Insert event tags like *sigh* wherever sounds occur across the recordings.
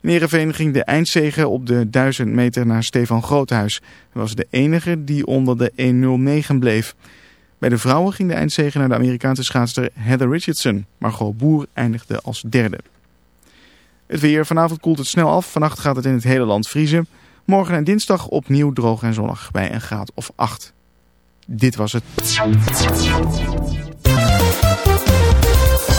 Heerenveen ging de eindzege op de 1000 meter naar Stefan Groothuis. Hij was de enige die onder de 1.09 bleef. Bij de vrouwen ging de eindzege naar de Amerikaanse schaatster Heather Richardson. Margot Boer eindigde als derde. Het weer. Vanavond koelt het snel af. Vannacht gaat het in het hele land vriezen. Morgen en dinsdag opnieuw droog en zonnig bij een graad of 8. Dit was het.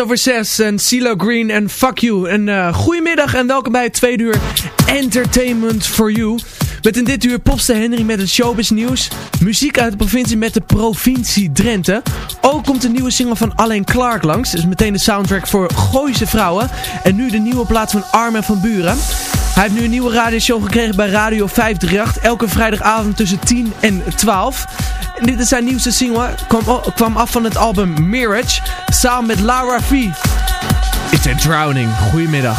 over 6 en CeeLo Green en Fuck You. En uh, eh, goedemiddag en welkom bij het tweede uur Entertainment for You. Met in dit uur popster Henry met het showbiz nieuws. Muziek uit de provincie met de provincie Drenthe. Ook komt de nieuwe single van Alain Clark langs. Dus meteen de soundtrack voor Gooise Vrouwen. En nu de nieuwe plaat van Armen van Buren. Hij heeft nu een nieuwe radioshow gekregen bij Radio 538. Elke vrijdagavond tussen 10 en 12. Dit is zijn nieuwste single. Kwam, kwam af van het album Mirage. Samen met Lara V. Is het Drowning. Goedemiddag.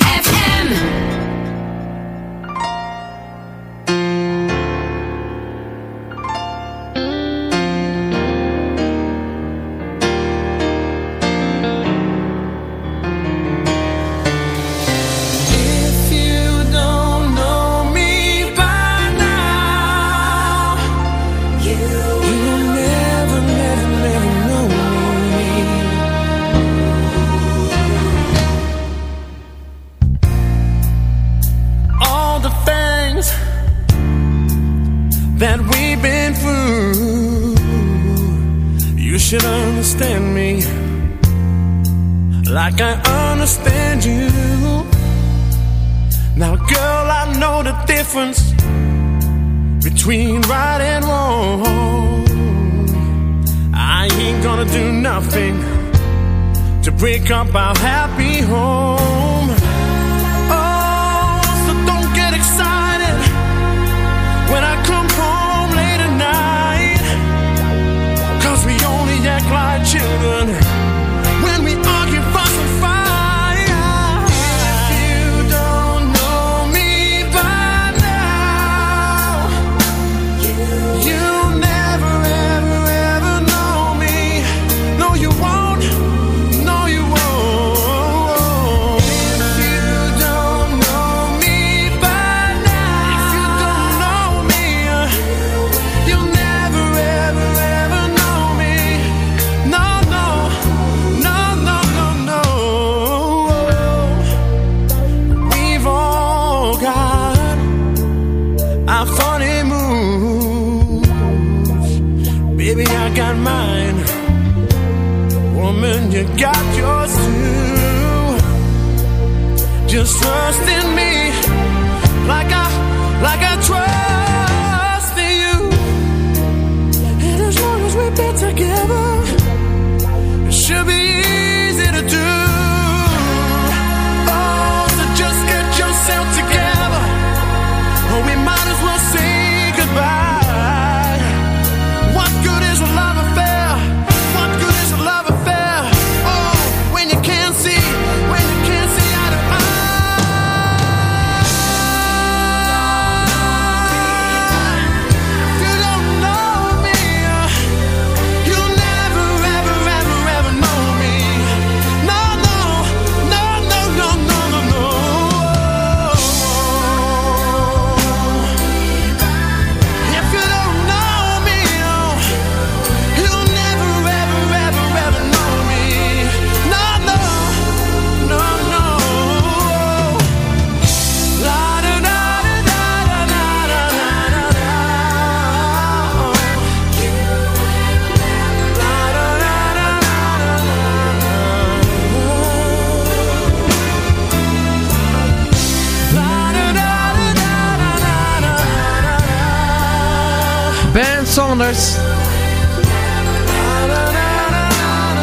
Saunders.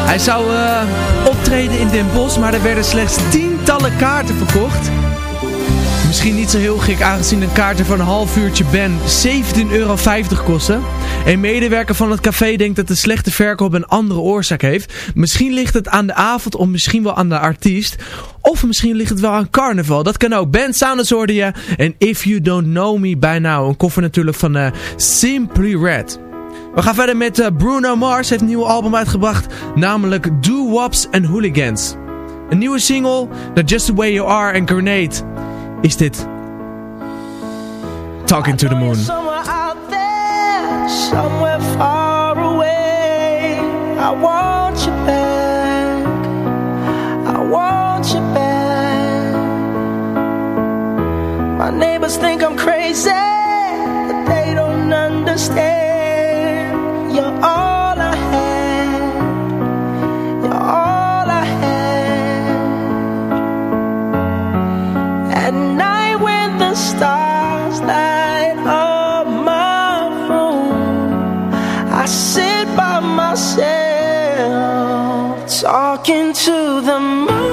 Hij zou eh, optreden in Den Bosch, maar er werden slechts tientallen kaarten verkocht. Misschien niet zo heel gek aangezien een kaart er van een half uurtje ben 17,50 euro kostte. Een medewerker van het café denkt dat de slechte verkoop een andere oorzaak heeft. Misschien ligt het aan de avond of misschien wel aan de artiest. Of misschien ligt het wel aan carnaval. Dat kan ook. Ben Saunders hoorde je. En If You Don't Know Me By Now. Een koffer natuurlijk van eh, Simply Red. We gaan verder met eh, Bruno Mars. heeft een nieuw album uitgebracht. Namelijk Do Wops and Hooligans. Een nieuwe single. The Just The Way You Are en Grenade. Is dit Talking to the Moon. Somewhere far away. I want you back. I want you back. My neighbors think I'm crazy, but they don't understand. You're all I had. You're all I had. At night when the stars light sit by myself talking to the moon,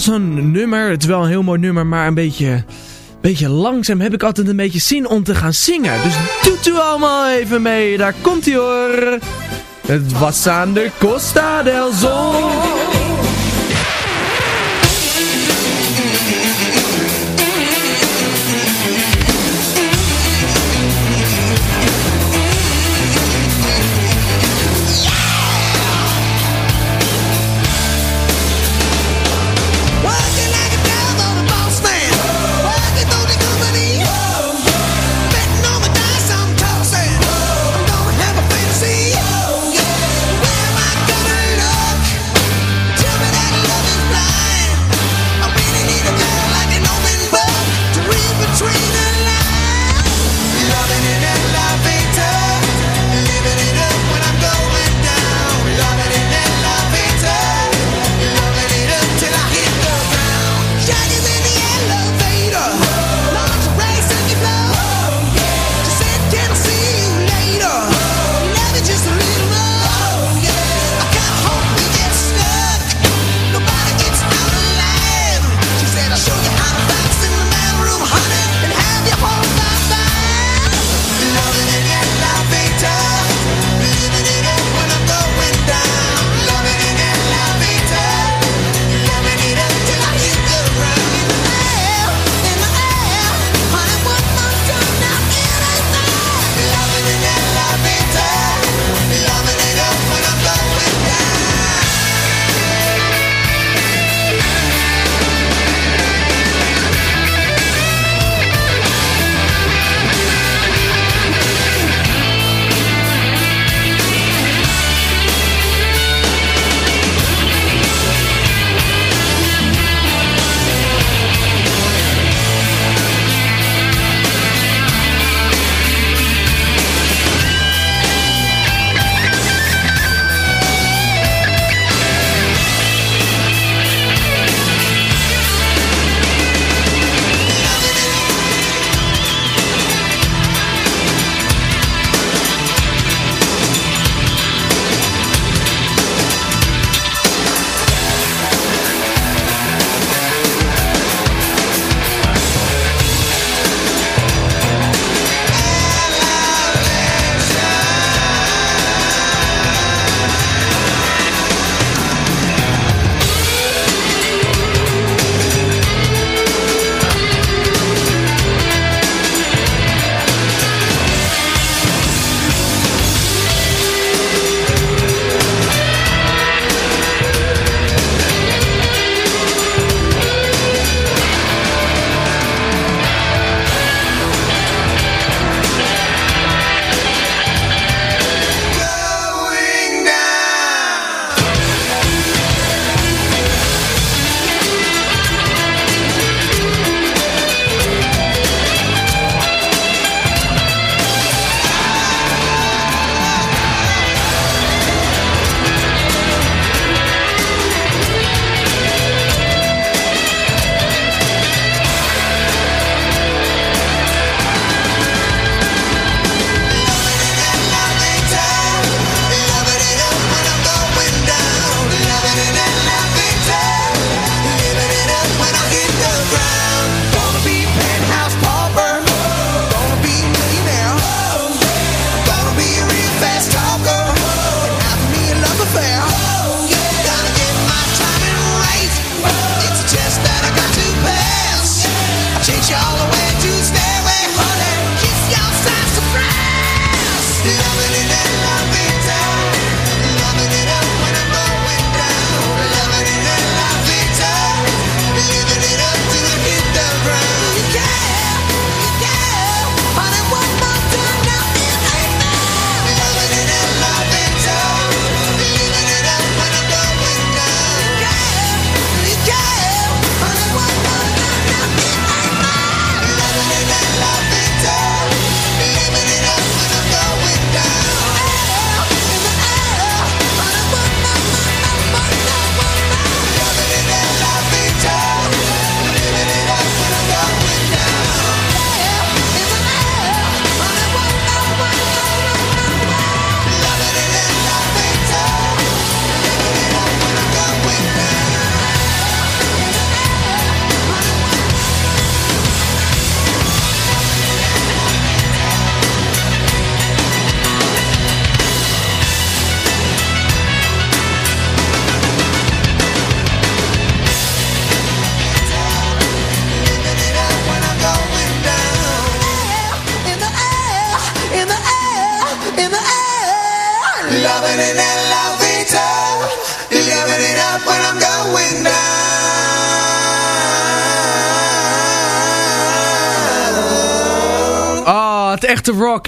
zo'n nummer, het is wel een heel mooi nummer, maar een beetje, beetje langzaam heb ik altijd een beetje zin om te gaan zingen. Dus doet u allemaal even mee, daar komt ie hoor. Het was aan de Costa del Sol.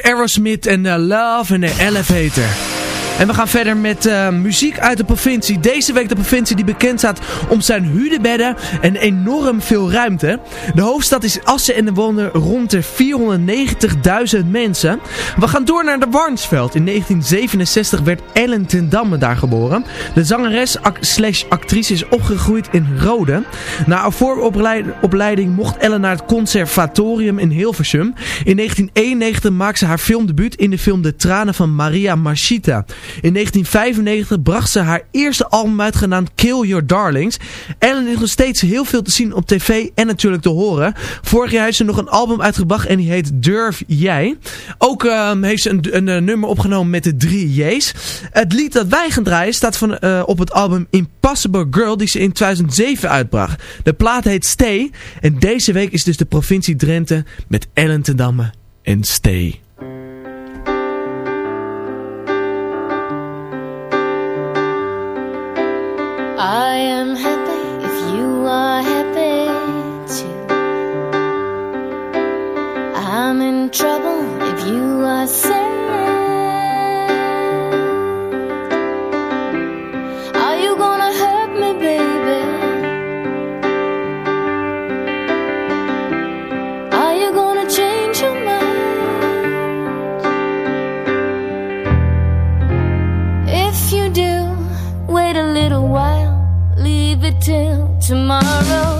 Aerosmith en eh, Love the Elevator. En we gaan verder met eh, muziek uit de provincie. Deze week de provincie die bekend staat om zijn hudenbedden en enorm veel ruimte. De hoofdstad is Assen en er wonen rond de 490.000 mensen. We gaan door naar de Warnsveld. In 1967 werd Ellen ten Damme daar geboren. De zangeres slash actrice is opgegroeid in Rode. Na een vooropleiding mocht Ellen naar het conservatorium in Hilversum. In 1991 maakte ze haar filmdebuut in de film De Tranen van Maria Marchita. In 1995 bracht ze haar eerste album uit genaamd Kill Your Darlings. Ellen is nog steeds heel veel te zien op tv en natuurlijk te horen. Vorig jaar heeft ze nog een album uitgebracht en die heet Durf Jij. Ook ehm, heeft ze een, een, eh, nummer opgenomen met de drie J's. Het lied dat wij gaan draaien staat van, eh, op het album Impossible Girl die ze in 2007 uitbracht. De plaat heet Stay en deze week is dus de provincie Drenthe met Ellen ten Damme en Stay. Trouble if you are sad. Are you gonna hurt me, baby? Are you gonna change your mind? If you do, wait a little while, leave it till tomorrow.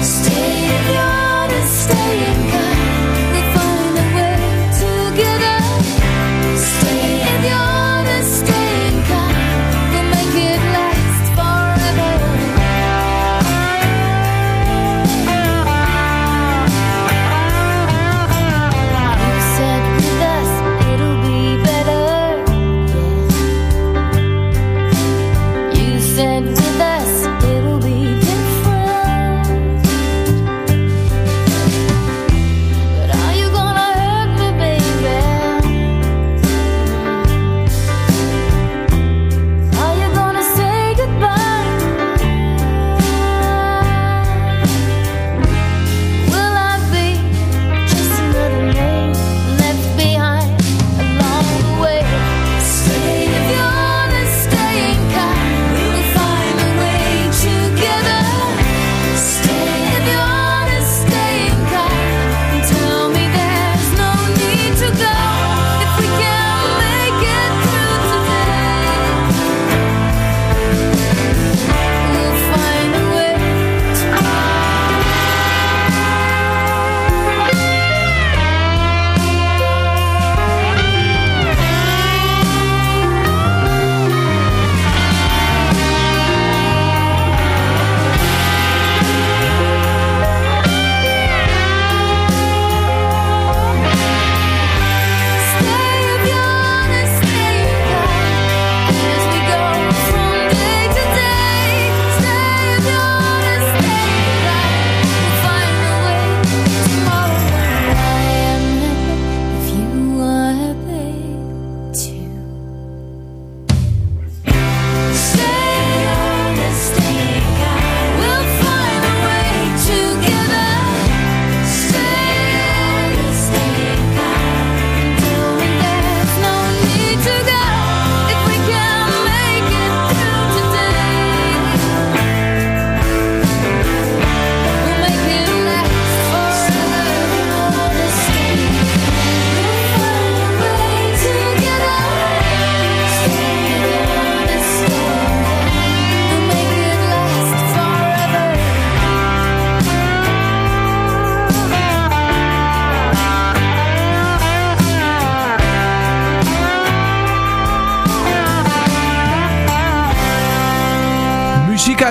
Stay if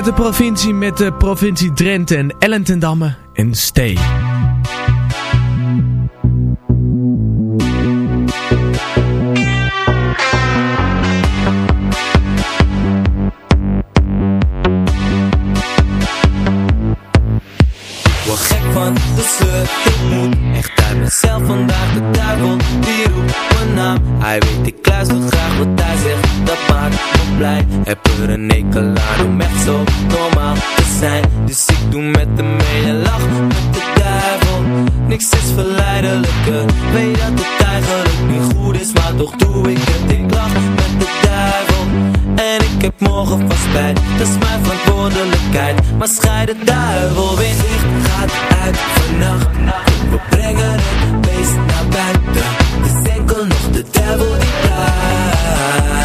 uit de provincie met de provincie Drenthe en Ellen ten Damme en Stay. Word gek van de sleur, ik moet echt uit mezelf vandaag. De duivel die roept hij weet ik luister graag wat hij zegt. Dat een hekel aan om echt zo normaal te zijn. Dus ik doe met de mee en lach met de duivel. Niks is verleidelijker. Weet dat het eigenlijk niet goed is Maar toch doe ik het. Ik lach met de duivel. En ik heb morgen vast spijt. Dat is mijn verantwoordelijkheid. Maar scheid de duivel weer. Licht gaat uit vannacht. We brengen het enkel nog de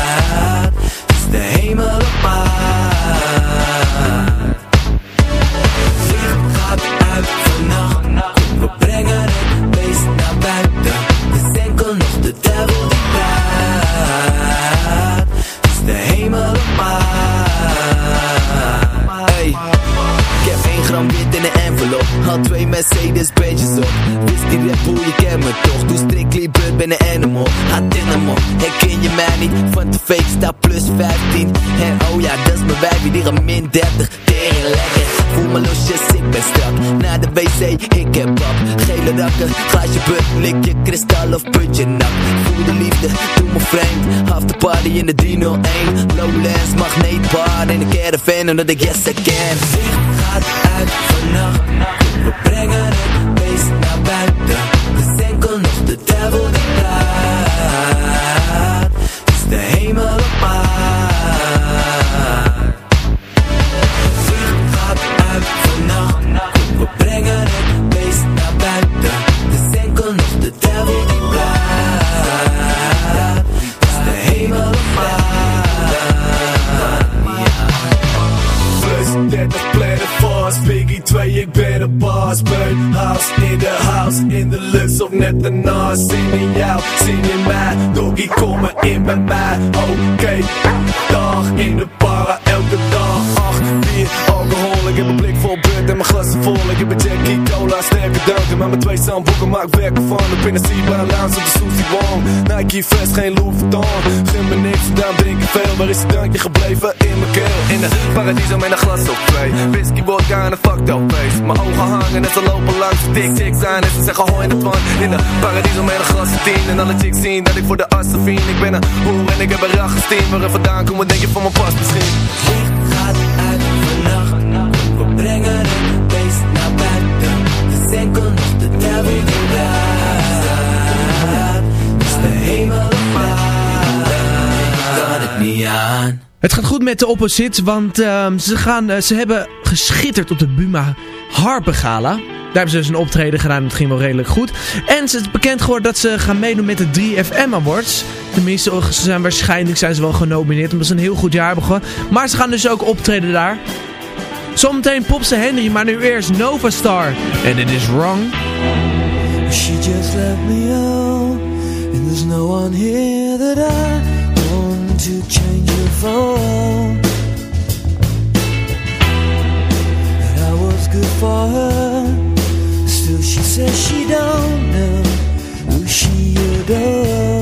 Had twee Mercedes Benj's op. Wist die Red je kent me toch. Doe strictly blood, ben een animal. Hem op, herken je mij niet? Van de fake sta plus 15 En oh ja, dat is mijn wijfie, die gaat min 30 Tegen lekker, voel me losjes, ik ben strak. Naar de wc, ik heb pap. Gele rakken, glaasje put, lik je kristal of putje nak? Voel de liefde, doe me vreemd. Half de party in de 301 Lowlands, magneetbar In de caravan, omdat ik yes I can uit vannacht. We brengen kom maar Zandboeken maak werk ervan. Op in de Seabound Lounge op de Susie Wong Nike vest, geen Louis Vuitton. Me niks, daarom drink ik veel. Waar is het drankje gebleven? In mijn keel. In de paradiso met een glas op twee. Whisky, vodka en een fucked up face. Mijn ogen hangen en ze lopen langs de tik zijn En ze zeggen hoi in het van In de paradiso met een glas op tien. En alle chicks zien dat ik voor de assen vien Ik ben een hoer en ik heb een rachesteam Waar er vandaan komen denk je van mijn pas misschien. Licht gaat uit vannacht. We brengen Het die praat Het het Het gaat goed met de opposite, want ehm, ze, gaan, eh, ze hebben geschitterd op de Buma Harpengala. Daar hebben ze dus een optreden gedaan, dat ging wel redelijk goed. En ze is bekend geworden dat ze gaan meedoen met de 3FM Awards. Tenminste, ze zijn waarschijnlijk zijn ze wel genomineerd, omdat ze een heel goed jaar hebben gehad. Maar ze gaan dus ook optreden daar. Zometeen Popse Henry, maar nu eerst Nova Star. En it is wrong. She just left me out And there's no one here that I want to change her for That I was good for her Still she says she don't know Who she adores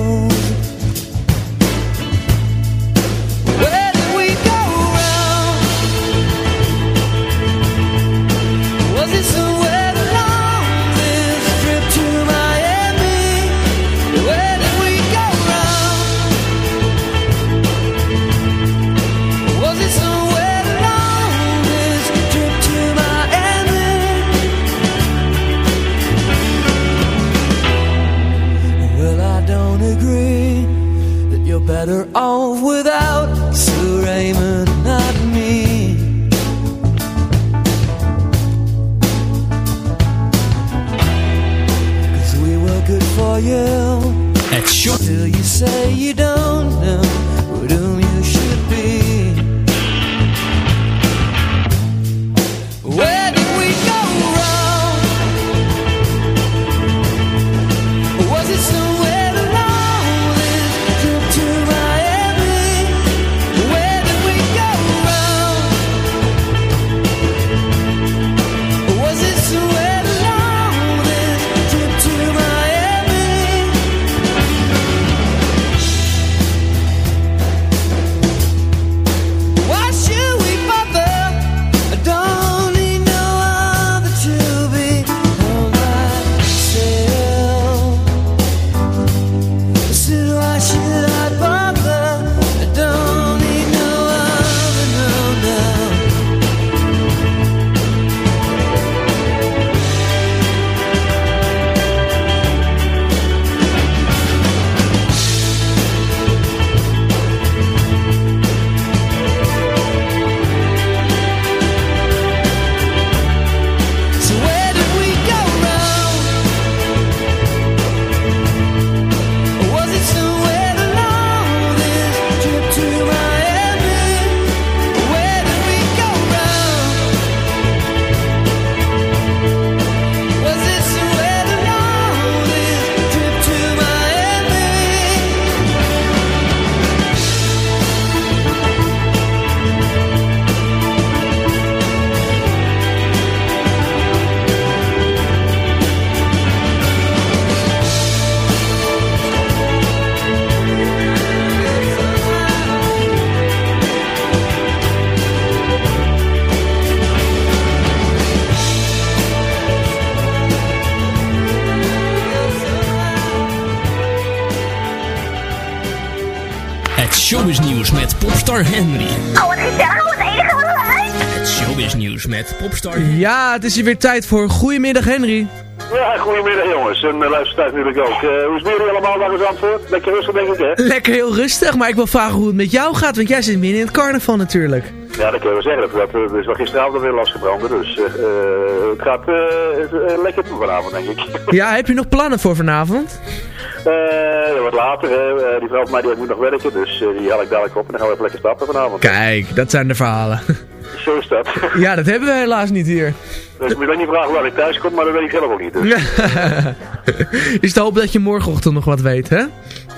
met popstar Ja, het is hier weer tijd voor Goedemiddag Henry. Ja, goedemiddag jongens. En uh, luistertijd natuurlijk ook. Eh, hoe is het jullie allemaal daar in Zandvoort? Lekker rustig denk ik hè? Lekker heel rustig, maar ik wil vragen hoe het met jou gaat, want jij zit midden in het carnaval natuurlijk. Ja, dat kunnen we zeggen. Dat, is wel gisteravond weer losgebranden. Dus eh, eh, het gaat eh, eh, lekker toe vanavond denk ik. *laughs* Ja, heb je nog plannen voor vanavond? Eh, wat later. Eh, die vrouw van mij die moet nog werken. Dus eh, die haal ik dadelijk op en dan gaan we even lekker stappen vanavond. Kijk, dat zijn de verhalen. *laughs* Zo is dat. *laughs* Ja, dat hebben we helaas niet hier. dus ik ook niet vragen waar ik thuis kom, maar dat weet ik zelf ook niet. Dus. *laughs* is te hopen dat je morgenochtend nog wat weet, hè?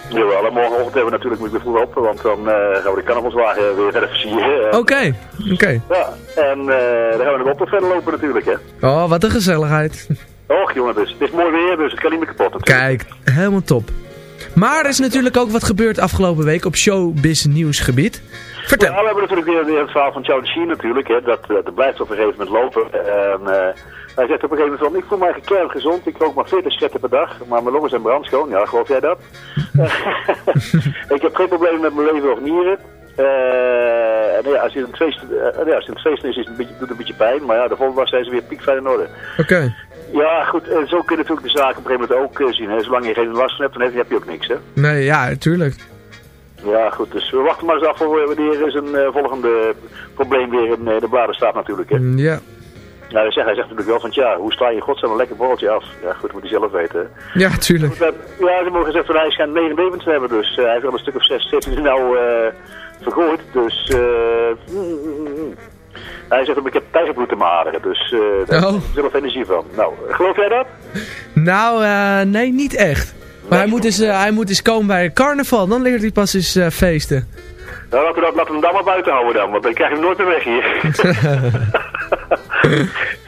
Jawel, en morgenochtend hebben we natuurlijk moet ik weer vroeg op, want dan eh, gaan we de carnavalswagen weer *laughs* verder versieren. Oké, oké. Ja, en eh, dan gaan we nog op tot verder lopen natuurlijk, hè. Oh, wat een gezelligheid. Och jongen, dus, het is mooi weer, dus het kan niet meer kapot natuurlijk. Kijk, helemaal top. Maar er is natuurlijk ook wat gebeurd afgelopen week op showbiz nieuwsgebied. Vertel. We hebben natuurlijk weer, het verhaal van Charlie Sheen natuurlijk, hè. Dat, dat blijft op een gegeven moment lopen. En, eh, hij zegt op een gegeven moment van, ik voel mij gekern gezond, ik rook maar 40 schetten per dag, maar mijn longen zijn brandschoon. Ja, geloof jij dat? *laughs* *laughs* ik heb geen probleem met mijn lever of nieren. Eh, en ja, als je in het feest, eh, ja, als je in het feest is, is het een beetje, doet het een beetje pijn, maar ja, de volgende dag zijn ze weer piekfijn in orde. Oké. Ja, goed, en zo kun je natuurlijk de zaken op een gegeven moment ook eh, zien. Hè. Zolang je geen last van hebt, dan heb je, heb je ook niks, hè. Nee, ja, tuurlijk. Ja, goed, dus we wachten maar eens af voor wanneer is een eh, volgende probleem weer in eh, de bladen staat natuurlijk, hè. Ja. Nou, hij zegt, hij zegt natuurlijk wel van, ja, hoe sla je in godsnaam een lekker borreltje af? Ja, goed, moet hij zelf weten, hè. Ja, tuurlijk. Goed, Ja, ze mogen gezegd van, hij schijnt negen levens te hebben, dus eh, hij heeft wel een stuk of zes, zeven nou vergooid, dus... eh mm, mm, mm. Hij zegt ik heb tijgerbloed in mijn aderen, dus eh daar heb Oh. ik zelf energie van. Nou, geloof jij dat? Nou, nee, niet echt. Maar hij moet, eens, eh, hij moet eens komen bij carnaval, dan leert hij pas eens eh, feesten. Nou, laten we, dat, laten we hem dan maar buiten houden dan, want dan krijg je hem nooit meer weg hier. *laughs*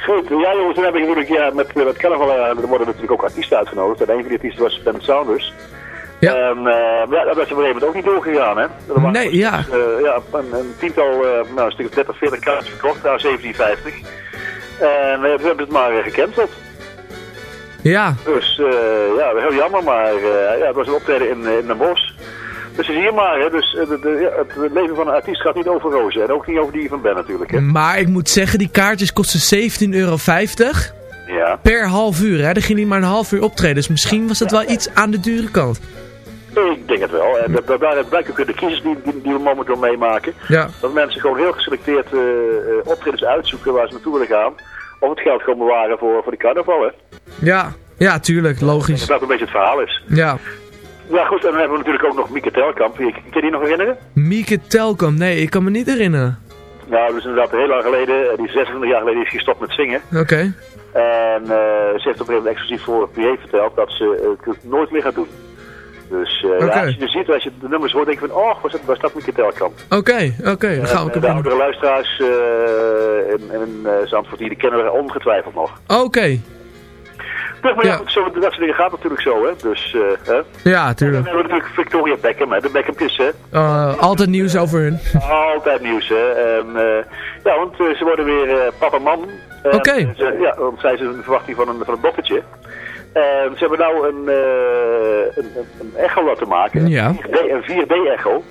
Goed, ja jongens, dan heb ik natuurlijk ja, met, met carnaval, eh, er worden natuurlijk ook artiesten uitgenodigd. En een van die artiesten was Ben Saunders. Ja. En uh, ja, dat is op een gegeven moment ook niet doorgegaan, hè. Er waren Nee, ja. eh, ja, een, een tiental, eh, nou een stuk of 30, 40 kaartjes verkocht, daar 1750. En we hebben het maar gecanceld. Ja. Dus eh, ja, heel jammer, maar eh, ja, het was een optreden in, eh, in Den Bosch. Dus zie je maar, hè, dus, de, het leven van een artiest gaat niet over rozen. En ook niet over die van Ben natuurlijk. Hè. Maar ik moet zeggen, die kaartjes kosten 17,50 euro Ja. per half uur. Hè? Dan ging hij maar een half uur optreden. Dus misschien was dat wel iets aan de dure kant. Ik denk het wel. En dat, daaruit blijkt ook de kiezers die, die, die we momenteel meemaken. Ja. Dat mensen gewoon heel geselecteerd optredens uitzoeken waar ze naartoe willen gaan. Of het geld gewoon bewaren voor, voor de carnaval. Hè. Ja, ja, tuurlijk, logisch. Dat dat een beetje het verhaal is. Ja. Ja goed, en dan hebben we natuurlijk ook nog Mieke Telkamp. Kun je die nog herinneren? Mieke Telkom, nee, ik kan me niet herinneren. Nou, dus inderdaad heel lang geleden, eh, die 26 jaar geleden is gestopt met zingen. Oké. En eh, ze heeft op een gegeven moment exclusief voor PA verteld dat ze het nooit meer gaat doen. Dus eh, ja, als je het ziet, als je de nummers hoort, denk je van, oh, was dat, was dat Mieke Telkamp? Oké, oké, dan gaan we En, ook eh, de oudere luisteraars uh, in, in uh, Zandvoort, die kennen we ongetwijfeld nog. Oké. Dus, maar ja, Ja. zo, dat soort dingen gaat natuurlijk zo, hè. Dus, eh hè. Ja, En tuurlijk. dan hebben we natuurlijk Victoria Beckham, hè. De Beckhampjes, hè. Eh, altijd nieuws over hun. Altijd nieuws, hè. En, eh, ja, want eh, ze worden weer eh, papa man. Oké. eh, Ja, want zij zijn in verwachting van een, van een dochtertje. En ze hebben nou een, eh, een, een, echo laten maken. Ja. Een 4D een 4D-echo.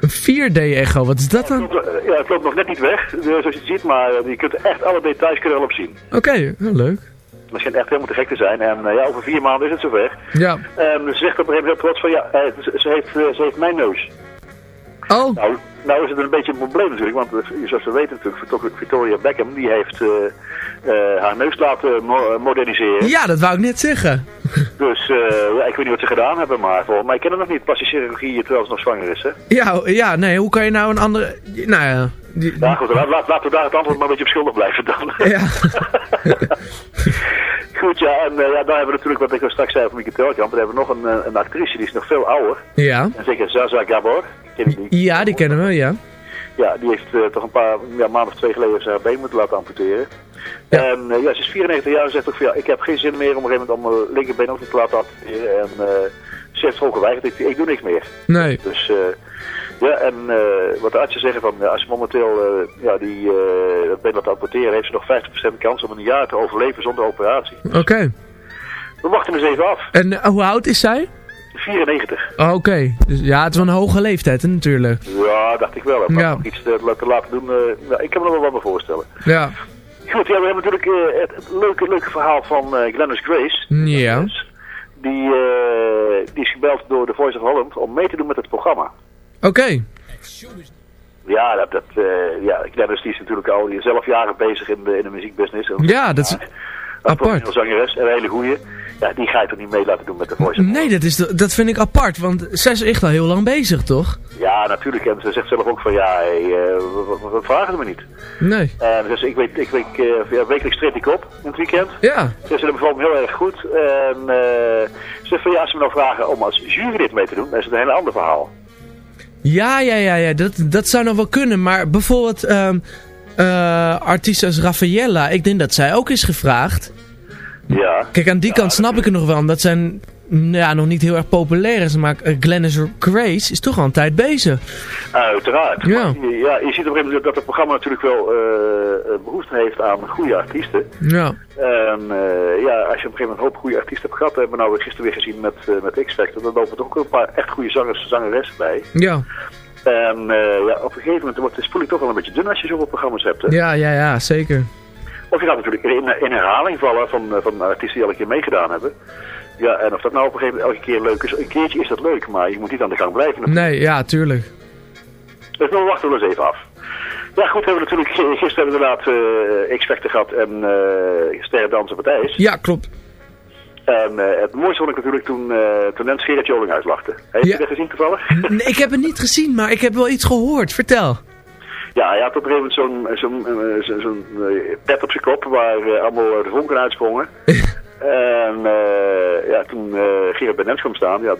Een 4D-echo, wat is dat dan? Ja, het loopt nog net niet weg, eh, zoals je het ziet, maar eh, je kunt echt alle details kunnen wel op zien. Oké, wel leuk. Dat schijnt echt helemaal te gek te zijn. En eh, ja, over vier maanden is het zover. Ja. En ze zegt op een gegeven moment trots van, ja, eh, ze, ze heeft, eh, ze heeft mijn neus. Oh. Nou, nou is het een beetje een probleem natuurlijk, want eh, zoals we weten natuurlijk, Victor- Victoria Beckham, die heeft eh, eh, haar neus laten mo- moderniseren. Ja, dat wou ik net zeggen. *laughs* Dus eh, ik weet niet wat ze gedaan hebben, maar volgens mij kennen nog niet plastische chirurgie terwijl ze nog zwanger is, hè? Ja, ja, nee, hoe kan je nou een andere... Nou ja, die- goed, laat, laat- laten we daar het antwoord maar een beetje op schuldig blijven dan. *laughs* Ja. *laughs* Goed, ja, en eh, ja, daar hebben we natuurlijk, wat ik al straks zei over Mieke Telkamp, daar hebben we nog een, eh, een actrice, die is nog veel ouder. ja. En zeker Zaza Gabor, ken die? Ja, die kennen we, ja. Ja, die heeft eh, toch een paar ja, maanden of twee geleden haar been moeten laten amputeren. En eh, ja, ze is 94 jaar en zegt ook van ja, ik heb geen zin meer om op een gegeven moment om mijn linkerbeen ook te laten amputeren. En eh, ze heeft gewoon geweigerd, ik, ik doe niks meer. Nee. Dus ja, en wat de artsen zeggen van ja, als ze momenteel eh, ja, die, dat been laten amputeren, heeft ze nog 50% kans om een jaar te overleven zonder operatie. Oké. We wachten eens even af. En hoe oud is zij? 94. Oh, Oké, dus ja, het is wel een hoge leeftijd hè, natuurlijk. Ja, dacht ik wel. Ja. nog iets te, te laten doen, eh, nou, ik kan me nog wel wat bij voorstellen. Ja. Goed, ja, we hebben natuurlijk eh, het, het leuke, leuke verhaal van eh Glennis Grace. Ja. Die, eh, die is gebeld door de Voice of Holland om mee te doen met het programma. Oké. Ja, dat, dat, eh, ja Glennis die is natuurlijk al zelf jaren bezig in de, in de muziekbusiness. Ja, dat is apart. professioneel zangeres, een hele goeie. Ja, die ga je toch niet mee laten doen met de Voice Nee, dat, is, dat vind ik apart, want zij is echt al heel lang bezig, toch? Ja, natuurlijk. En ze zegt zelf ook van ja, hey, eh, we, vragen me niet. Nee. Dus ik weet, ik weet eh, ja, wekelijks treed ik op in het weekend. Ja. Dus dat bevalt me heel erg goed. En eh, ze zegt van ja, als ze me nou vragen om als jurylid mee te doen, dan is het een heel ander verhaal. Ja, ja, ja, ja. Dat, dat zou nog wel kunnen, maar bijvoorbeeld eh, artiesten als Raffaella, ik denk dat zij ook is gevraagd. Ja. Kijk, aan die kant snap ik het nog wel, omdat zij mm, ja, nog niet heel erg populair is, maar eh, Glennis Grace is toch al een tijd bezig. Uiteraard. Ja. Maar, ja, je ziet op een gegeven moment dat het programma natuurlijk wel eh, eh, behoefte heeft aan goede artiesten. Ja. En ja, als je op een gegeven moment een hoop goede artiesten hebt gehad, hebben we nou gisteren weer gezien met, met X-Factor, dan lopen er ook een paar echt goede zangers zangeressen bij. Ja. En ja, op een gegeven moment wordt de spoeling toch wel een beetje dun als je zoveel programma's hebt. Hè? Ja, ja, ja, zeker. Of je gaat natuurlijk in, in herhaling vallen van, eh, van artiesten die al een keer meegedaan hebben. Ja, en of dat nou op een gegeven moment elke keer leuk is. Een keertje is dat leuk, maar je moet niet aan de gang blijven. Nee, ja, tuurlijk. Dus we wachten wel eens even af. Ja, goed, hebben we natuurlijk gisteren inderdaad eh X-Factor gehad en uh, Sterren Dansen op het IJs. Ja, klopt. En eh, het mooiste vond ik natuurlijk toen, eh toen Nens Gerard Joling uitlachte. Heeft Ja. u dat gezien toevallig? Nee, ik heb het niet gezien, maar ik heb wel iets gehoord. Vertel. Ja, hij had op een gegeven moment zo'n eh, zo- zo'n, eh, pet op zijn kop waar eh, allemaal eh, de vonken uitsprongen. *laughs* en eh, ja, toen eh Gerard bij kwam staan, ja,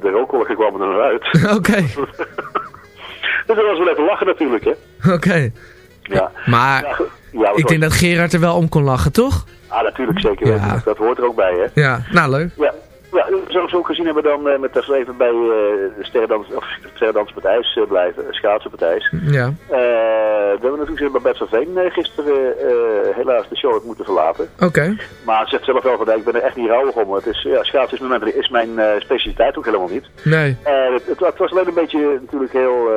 de rookkolken kwamen er nog uit. *laughs* Oké, *laughs* dus dat was wel even lachen natuurlijk, hè. oké. Ja. Maar Ja, ik denk dat Gerard er wel om kon lachen, toch? Ah, natuurlijk zeker. Ja. Dat hoort er ook bij, hè. Ja, nou leuk. Ja, ja zoals we ook gezien hebben dan eh, met dat we even bij eh de sterrendans, of sterrendans op het ijs eh, blijven, schaatsen het ijs. Ja. We hebben natuurlijk bij Bert van Veen gisteren helaas de show moeten verlaten. Oké. Maar ze zegt zelf wel van, ik ben er echt niet rouwig om. Het is, ja, schaatsen is mijn, is mijn specialiteit ook helemaal niet. Nee. Het, het, het was alleen een beetje natuurlijk heel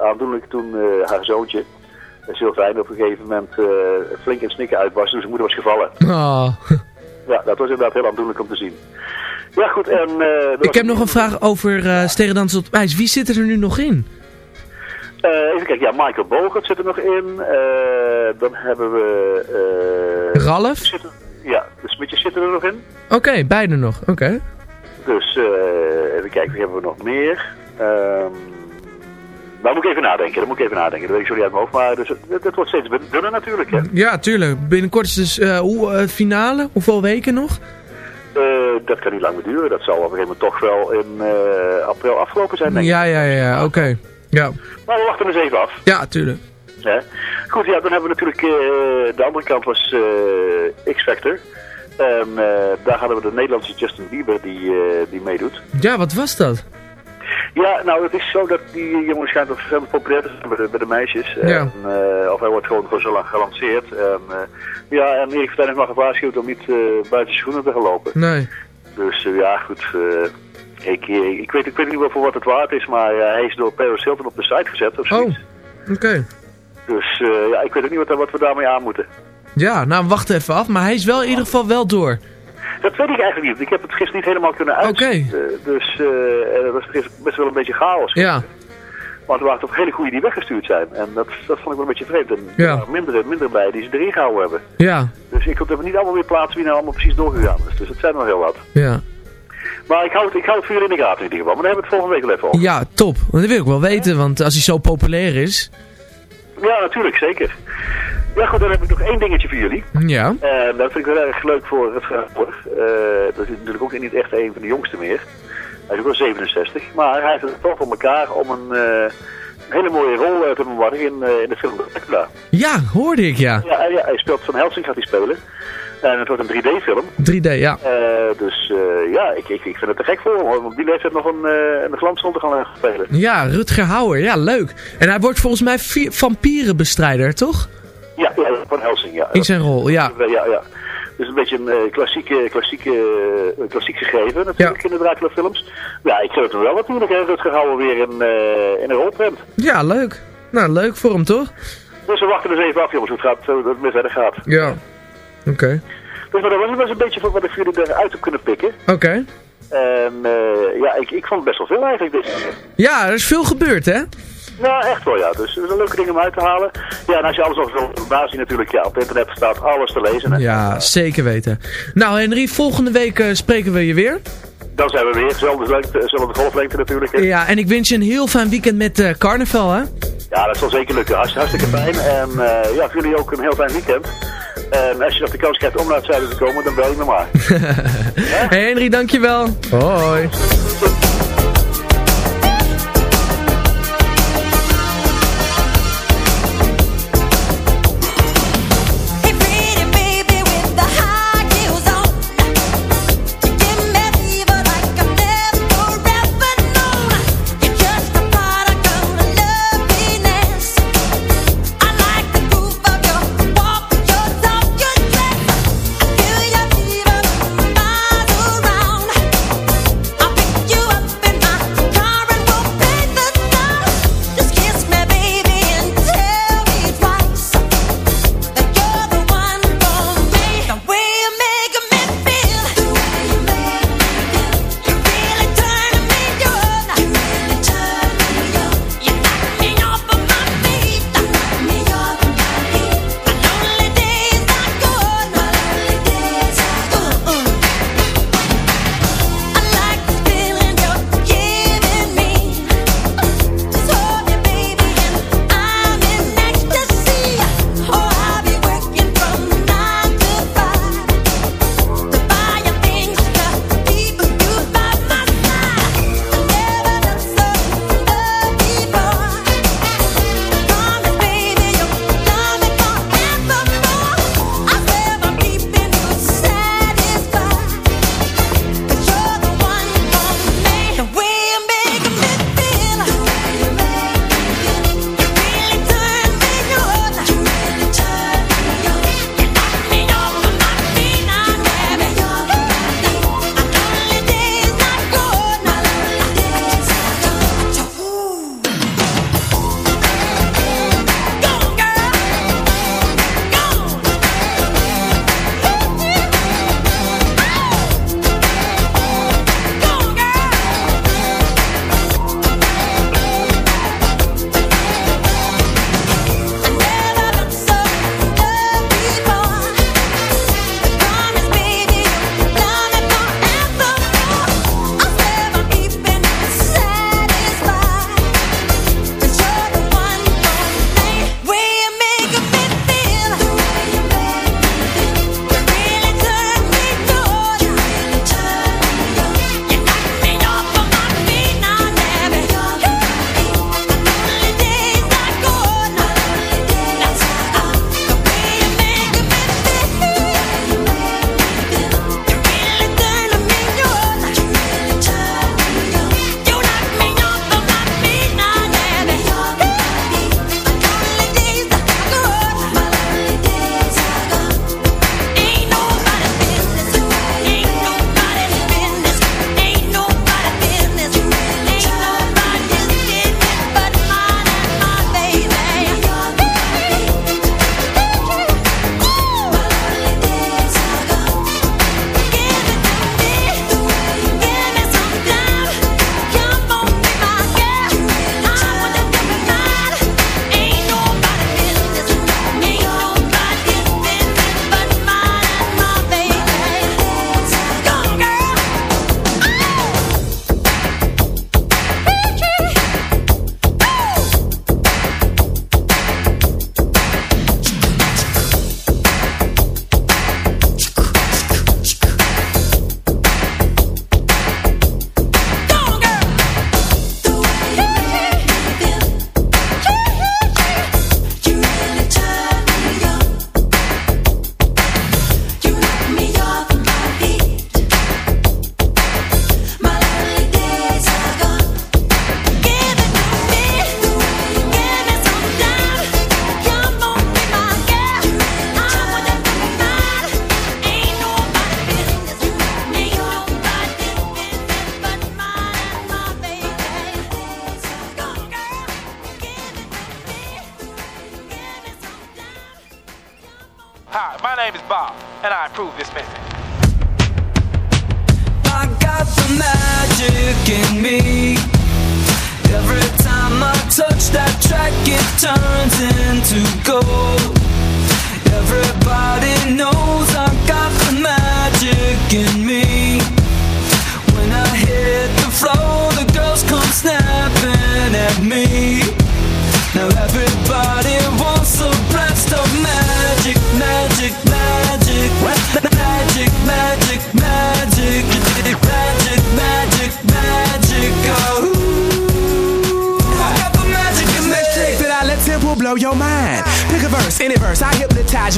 aandoenlijk toen haar zoontje, uh, Sylvijn, op een gegeven moment flink in snikken uitbarst toen zijn moeder was gevallen. Oh. *laughs* Ja, dat was inderdaad heel aandoenlijk om te zien. Ja, goed, en... eh, er Ik heb nog een vraag over eh Sterrendansen op ijs. Wie zit er nu nog in? Eh, even kijken, ja, Michael Bogert zit er nog in. Eh, dan hebben we... eh, Ralf? zitten- ja, de Smitjes zitten er nog in. Oké, beide nog. Oké. Dus eh, even kijken, wie hebben we nog meer? Ehm nou moet ik even nadenken, dan moet ik even nadenken. Dat weet ik zo niet uit mijn hoofd, maar dus, het, het wordt steeds dunner natuurlijk. Hè? Ja, tuurlijk. Binnenkort is dus eh, hoe, eh, finale. Hoeveel weken nog? Eh, dat kan niet lang meer duren. Dat zal op een gegeven moment toch wel in eh, april afgelopen zijn, denk ik. Ja, ja, ja. Oké. Ja. Maar we wachten eens even af. Ja, tuurlijk. Goed, ja, dan hebben we natuurlijk... eh, de andere kant was eh, X-Factor. En eh, daar hadden we de Nederlandse Justin Bieber die, die meedoet. Ja, wat was dat? Ja, nou het is zo dat die jongen schijnt ontzettend populair te zijn bij de, bij de meisjes. Ja. En, eh, of hij wordt gewoon, gewoon zo lang gelanceerd. En, eh, ja, en Erik Vertijn heeft maar gewaarschuwd om niet eh, buiten schoenen te gaan lopen. Nee. Dus ja, goed. ik, ik, weet, ik weet niet wel voor wat het waard is, maar hij is door Paris Hilton op de site gezet of zoiets. Oké. Dus ja, ik weet ook niet wat, wat we daarmee aan moeten. Ja, nou wacht even af. Maar hij is wel in ieder geval wel door. Dat weet ik eigenlijk niet. Ik heb het gisteren niet helemaal kunnen uitzoeken. dus eh het was gisteren best wel een beetje chaos. Ja. Want er waren toch hele goede die weggestuurd zijn. En dat, dat vond ik wel een beetje vreemd. En Ja. er waren minder, minder bij die ze erin gehouden hebben. Ja. Dus ik heb niet allemaal weer plaatsen wie nou allemaal precies doorgegaan is. Dus het zijn nog heel wat. Ja. Maar ik hou het, ik hou het voor jullie in de gaten in ieder geval. Maar daar hebben we het volgende week wel even over. Ja, top. Dat wil ik wel weten. Want als hij zo populair is. Ja, natuurlijk, zeker. Ja goed, dan heb ik nog één dingetje voor jullie. Ja. En dat vind ik wel erg leuk voor het verhaal. Eh dat is natuurlijk ook niet echt een van de jongste meer. Hij is ook wel 67. Maar hij heeft het toch voor elkaar om een, eh, een hele mooie rol te bewaren in, in de film Dracula. Ja, hoorde ik ja. Ja, ja, hij speelt Van Helsing gaat hij spelen. En het wordt een 3D-film. 3D, ja. Dus ja, ik, ik, ik vind het te gek voor hem op die leeftijd nog een, eh een glansrol te gaan spelen. Ja, Rutger Hauer. Ja, leuk. En hij wordt volgens mij vampierenbestrijder, toch? Ja, ja, Van Helsing, ja. In zijn rol, ja. Ja, ja. is een beetje een eh, klassieke, klassieke, eh, klassiek gegeven natuurlijk in de Dracula films. Ja, ik gun het wel natuurlijk. Hè. Rutger Hauer weer in, eh, in een rolprent. Ja, leuk. Nou, leuk voor hem toch? Dus we wachten dus even af jongens hoe het, gaat, hoe het meer verder gaat. Ja. Oké. Dus maar dat was, was een beetje voor wat ik voor jullie eruit heb kunnen pikken. Oké. En ja, ik, ik vond best wel veel eigenlijk dit. Ja, er is veel gebeurd hè? Nou, echt wel ja. Dus het is een leuke ding om uit te halen. Ja, en als je alles nog wil nazien natuurlijk, ja, op internet staat alles te lezen. Hè. Ja, zeker weten. Nou Henry, volgende week eh, spreken we je weer. Dan zijn we weer, dezelfde lengte, dezelfde golflengte natuurlijk. hè. Ja, en ik wens je een heel fijn weekend met eh, carnaval hè? Ja, dat zal zeker lukken. Hartst- Hartstikke fijn. En eh, ja, voor jullie ook een heel fijn weekend. En als je nog de kans krijgt om naar het zuiden te komen, dan bel je me maar. *laughs* Hey Henry, dankjewel. Hoi.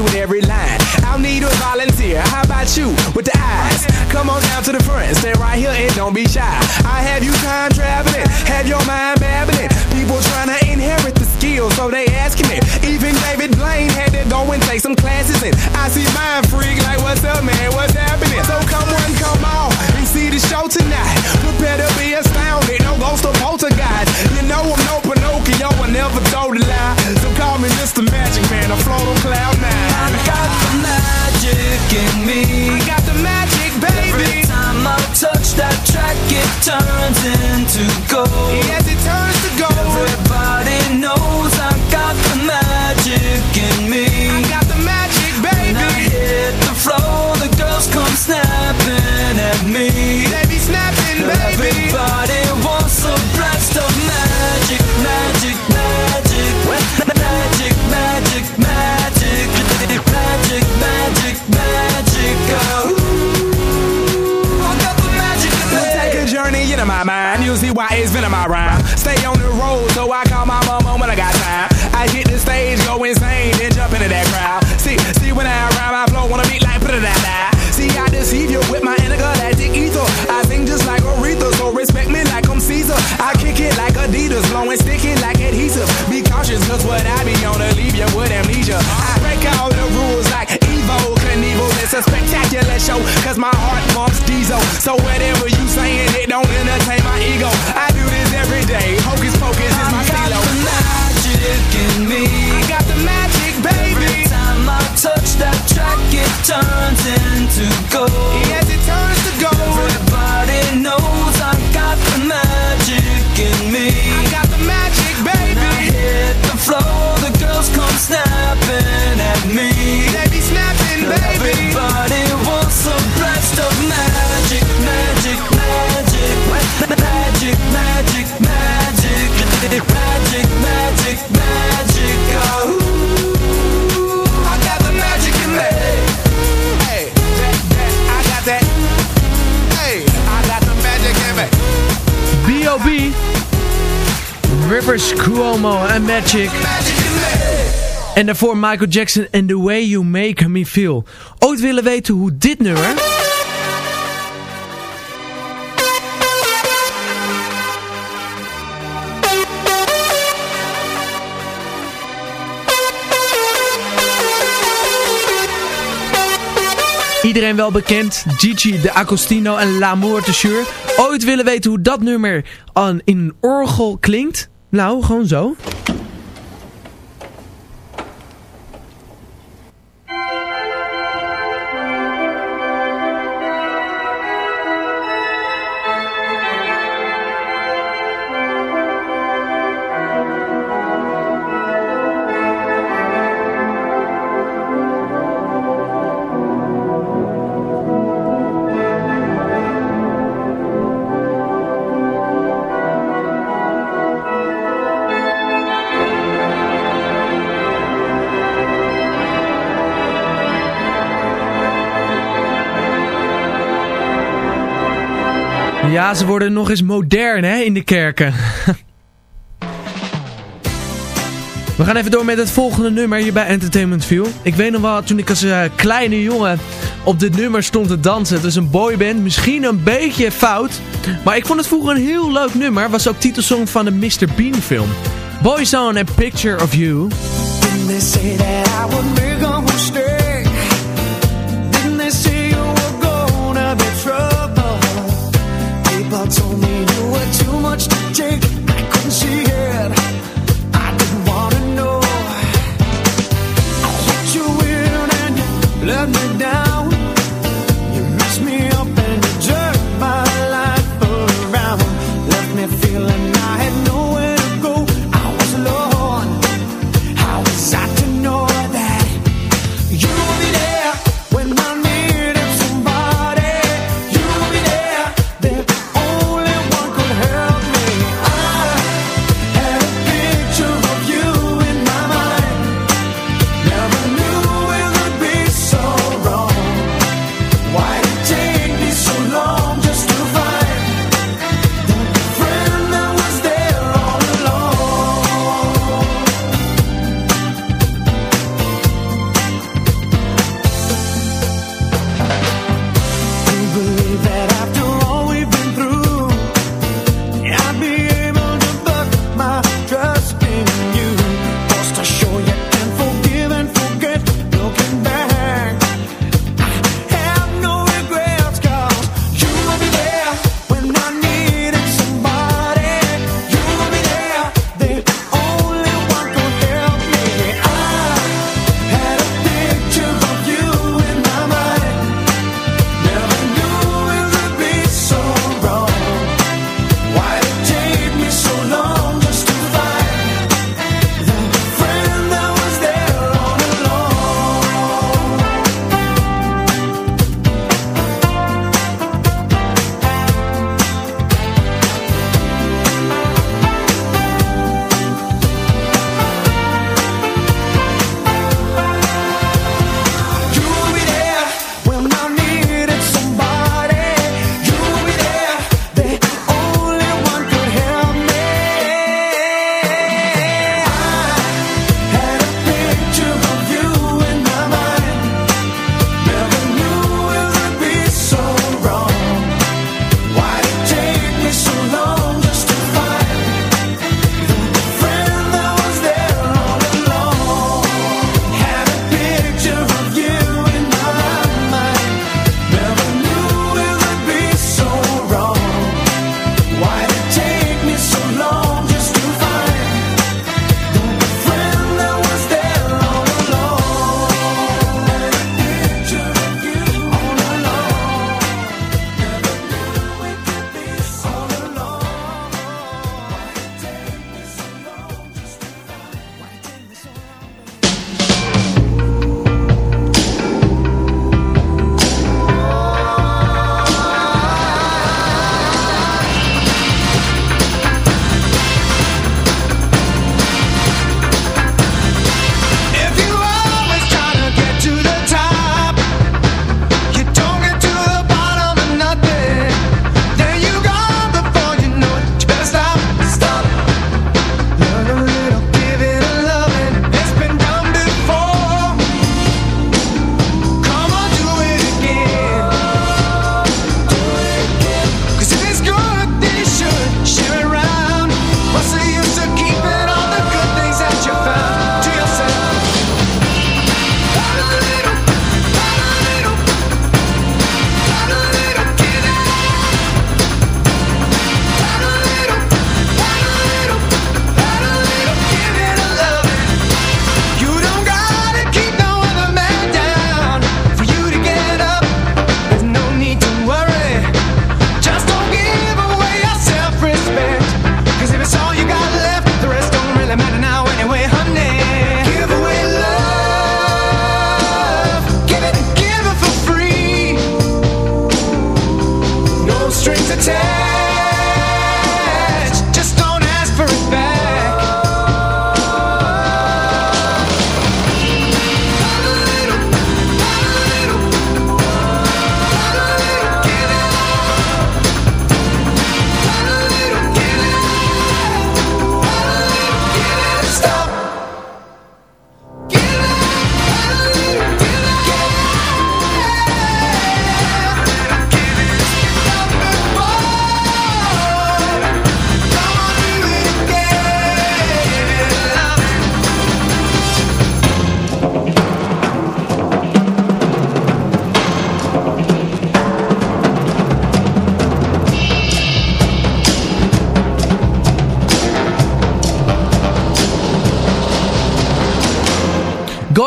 With every line. I'll need a volunteer. About you with the eyes? Come on down to the front, stand right here and don't be shy. I have you time traveling, have your mind babbling. People trying to inherit the skills, so they asking it. Even David Blaine had to go and take some classes, and I see mind freak like, what's up, man? What's happening? So come on, come on, and see the show tonight. Prepare to be astounded, no ghost of poltergeist. You know I'm no Pinocchio, I never told a lie. So call me Mr. Magic Man, I float on cloud nine. I got the magic in me. I got the magic, baby. Every time I touch that track, it turns into gold. Yes, it turns to gold. Everybody knows I got the magic in me. I got the magic, When I baby. hit the floor, the girls come snapping at me. Show, cause my heart pumps diesel. So whatever you saying, it don't entertain my ego. I do this every day. Hocus pocus is my I got the magic in me. I got the magic, baby. Every time I touch that track, it turns into gold. Rivers Cuomo en Magic. En daarvoor Michael Jackson and The Way You Make Me Feel. Ooit willen weten hoe dit nummer... Iedereen wel bekend, Gigi de Agostino en L'amour de Jure. Ooit willen weten hoe dat nummer aan, in een orgel klinkt? Nou, gewoon zo. Ja, ze worden nog eens modern hè, in de kerken. We gaan even door met het volgende nummer hier bij Entertainment View. Ik weet nog wel, toen ik als eh, kleine jongen op dit nummer stond te dansen. Het was een boyband, misschien een beetje fout. Maar ik vond het vroeger een heel leuk nummer. Was ook titelsong van de Mr. Bean film. Boyzone and Picture of You.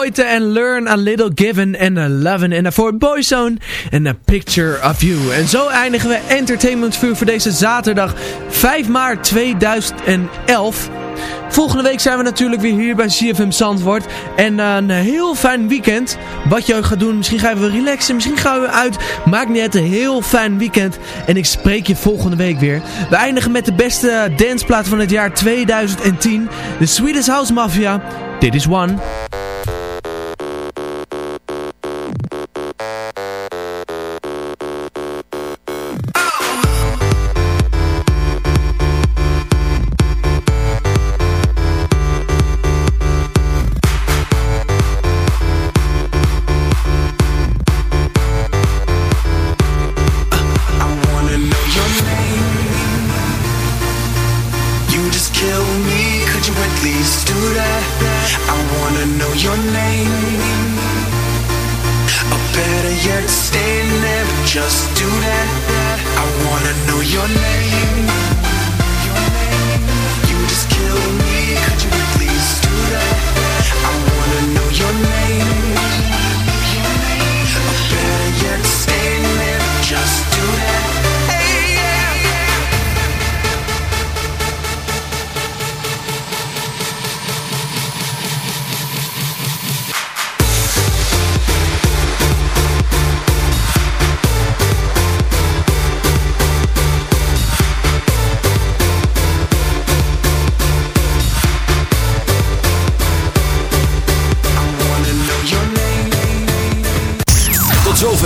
Goite en Learn a Little Given en a Lovin' en daarvoor Boyzone A Picture of You. En zo eindigen we Entertainment Vuur voor deze zaterdag 5 maart 2011. Volgende week zijn we natuurlijk weer hier bij CFM Zandvoort. En een heel fijn weekend. Wat je ook gaat doen. Misschien gaan we relaxen. Misschien gaan we uit. Maakt niet uit. Een heel fijn weekend. En ik spreek je volgende week weer. We eindigen met de beste danceplaat van het jaar 2010. De Swedish House Mafia. Dit is One.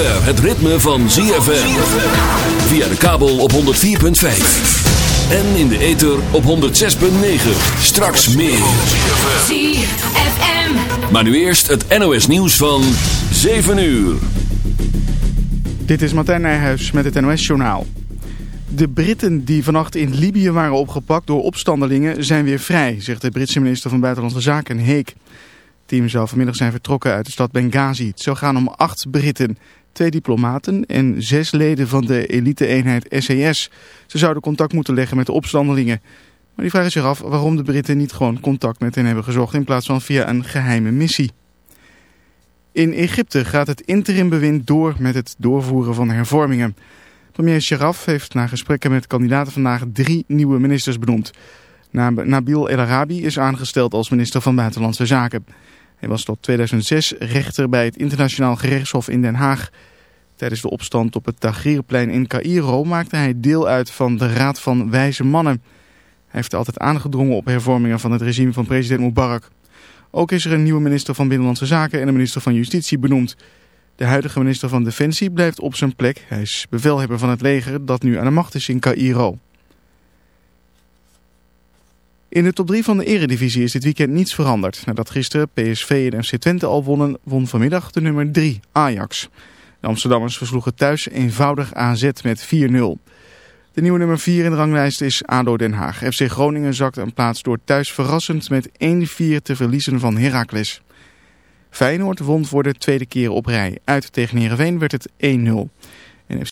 Zover het ritme van ZFM. Via de kabel op 104.5. En in de ether op 106.9. Straks meer. ZFM. Maar nu eerst het NOS nieuws van 7 uur. Dit is Martijn Nijhuis met het NOS-journaal. De Britten die vannacht in Libië waren opgepakt door opstandelingen zijn weer vrij, zegt de Britse minister van Buitenlandse Zaken Heek. Het team zou vanmiddag zijn vertrokken uit de stad Benghazi. Het zou gaan om acht Britten, twee diplomaten en zes leden van de elite-eenheid SES. Ze zouden contact moeten leggen met de opstandelingen. Maar die vragen zich af waarom de Britten niet gewoon contact met hen hebben gezocht in plaats van via een geheime missie. In Egypte gaat het interimbewind door met het doorvoeren van hervormingen. Premier Sharaf heeft na gesprekken met kandidaten vandaag drie nieuwe ministers benoemd. Nab- Nabil El Arabi is aangesteld als minister van Buitenlandse Zaken. Hij was tot 2006 rechter bij het Internationaal Gerechtshof in Den Haag. Tijdens de opstand op het Tahrirplein in Cairo maakte hij deel uit van de Raad van Wijze Mannen. Hij heeft altijd aangedrongen op hervormingen van het regime van president Mubarak. Ook is er een nieuwe minister van Binnenlandse Zaken en een minister van Justitie benoemd. De huidige minister van Defensie blijft op zijn plek. Hij is bevelhebber van het leger dat nu aan de macht is in Cairo. In de top 3 van de eredivisie is dit weekend niets veranderd. Nadat gisteren PSV en FC Twente al wonnen, won vanmiddag de nummer 3, Ajax. De Amsterdammers versloegen thuis eenvoudig AZ met 4-0. De nieuwe nummer 4 in de ranglijst is ADO Den Haag. FC Groningen zakt een plaats door thuis verrassend met 1-4 te verliezen van Heracles. Feyenoord won voor de tweede keer op rij. Uit tegen Heerenveen werd het 1-0.